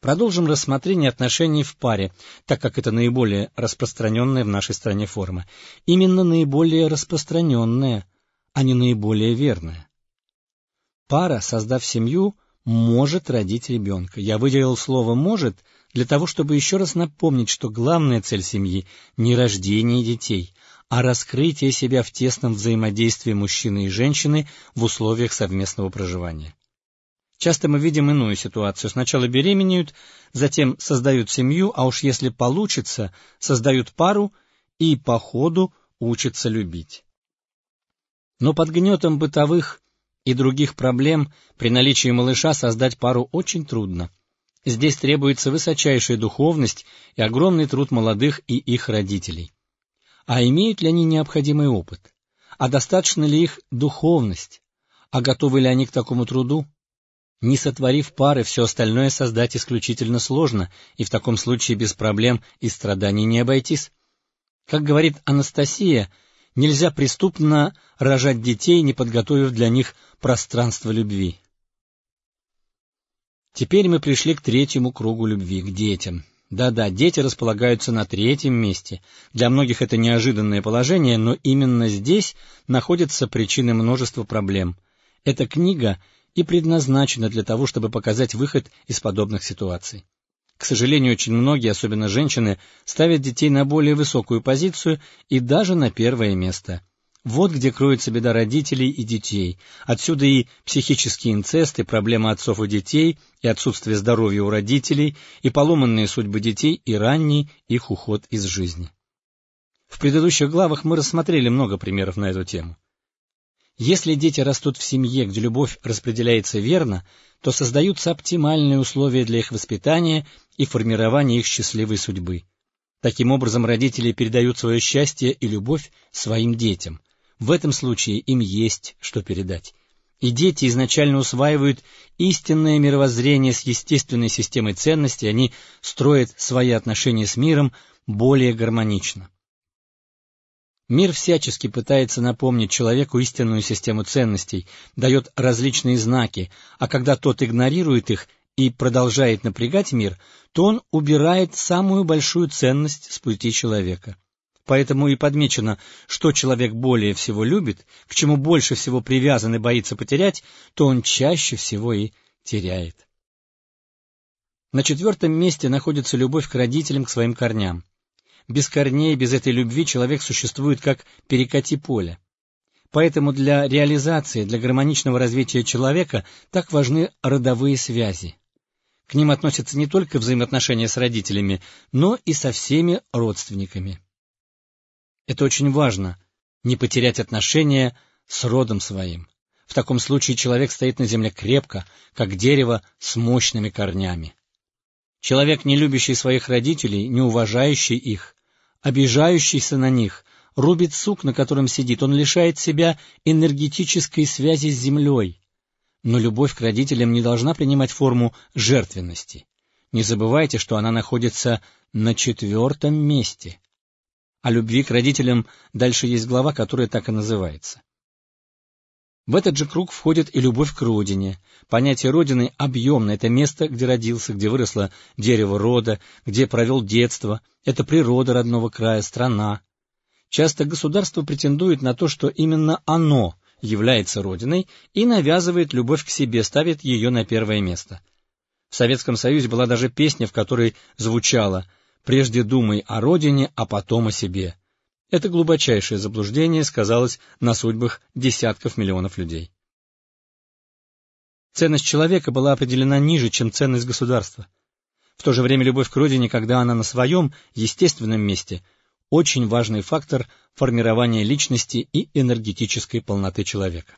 Продолжим рассмотрение отношений в паре, так как это наиболее распространенная в нашей стране форма. Именно наиболее распространенная, а не наиболее верная. Пара, создав семью, может родить ребенка. Я выделил слово «может» для того, чтобы еще раз напомнить, что главная цель семьи — не рождение детей, а раскрытие себя в тесном взаимодействии мужчины и женщины в условиях совместного проживания. Часто мы видим иную ситуацию. Сначала беременеют, затем создают семью, а уж если получится, создают пару и по ходу учатся любить. Но под гнетом бытовых и других проблем при наличии малыша создать пару очень трудно. Здесь требуется высочайшая духовность и огромный труд молодых и их родителей. А имеют ли они необходимый опыт? А достаточно ли их духовность? А готовы ли они к такому труду? Не сотворив пары, все остальное создать исключительно сложно, и в таком случае без проблем и страданий не обойтись. Как говорит Анастасия, нельзя преступно рожать детей, не подготовив для них пространство любви. Теперь мы пришли к третьему кругу любви, к детям. Да-да, дети располагаются на третьем месте. Для многих это неожиданное положение, но именно здесь находится причина множества проблем. Эта книга — и предназначена для того, чтобы показать выход из подобных ситуаций. К сожалению, очень многие, особенно женщины, ставят детей на более высокую позицию и даже на первое место. Вот где кроется беда родителей и детей. Отсюда и психический инцест, и проблема отцов и детей, и отсутствие здоровья у родителей, и поломанные судьбы детей, и ранний их уход из жизни. В предыдущих главах мы рассмотрели много примеров на эту тему. Если дети растут в семье, где любовь распределяется верно, то создаются оптимальные условия для их воспитания и формирования их счастливой судьбы. Таким образом, родители передают свое счастье и любовь своим детям. В этом случае им есть что передать. И дети изначально усваивают истинное мировоззрение с естественной системой ценностей, они строят свои отношения с миром более гармонично. Мир всячески пытается напомнить человеку истинную систему ценностей, дает различные знаки, а когда тот игнорирует их и продолжает напрягать мир, то он убирает самую большую ценность с пути человека. Поэтому и подмечено, что человек более всего любит, к чему больше всего привязан и боится потерять, то он чаще всего и теряет. На четвертом месте находится любовь к родителям, к своим корням. Без корней, без этой любви человек существует как перекати поле. Поэтому для реализации, для гармоничного развития человека так важны родовые связи. К ним относятся не только взаимоотношения с родителями, но и со всеми родственниками. Это очень важно — не потерять отношения с родом своим. В таком случае человек стоит на земле крепко, как дерево с мощными корнями. Человек, не любящий своих родителей, не уважающий их, обижающийся на них, рубит сук, на котором сидит, он лишает себя энергетической связи с землей. Но любовь к родителям не должна принимать форму жертвенности. Не забывайте, что она находится на четвертом месте. О любви к родителям дальше есть глава, которая так и называется. В этот же круг входит и любовь к родине. Понятие родины объемно, это место, где родился, где выросло дерево рода, где провел детство, это природа родного края, страна. Часто государство претендует на то, что именно оно является родиной и навязывает любовь к себе, ставит ее на первое место. В Советском Союзе была даже песня, в которой звучало «Прежде думай о родине, а потом о себе». Это глубочайшее заблуждение сказалось на судьбах десятков миллионов людей. Ценность человека была определена ниже, чем ценность государства. В то же время любовь к родине, когда она на своем естественном месте, очень важный фактор формирования личности и энергетической полноты человека.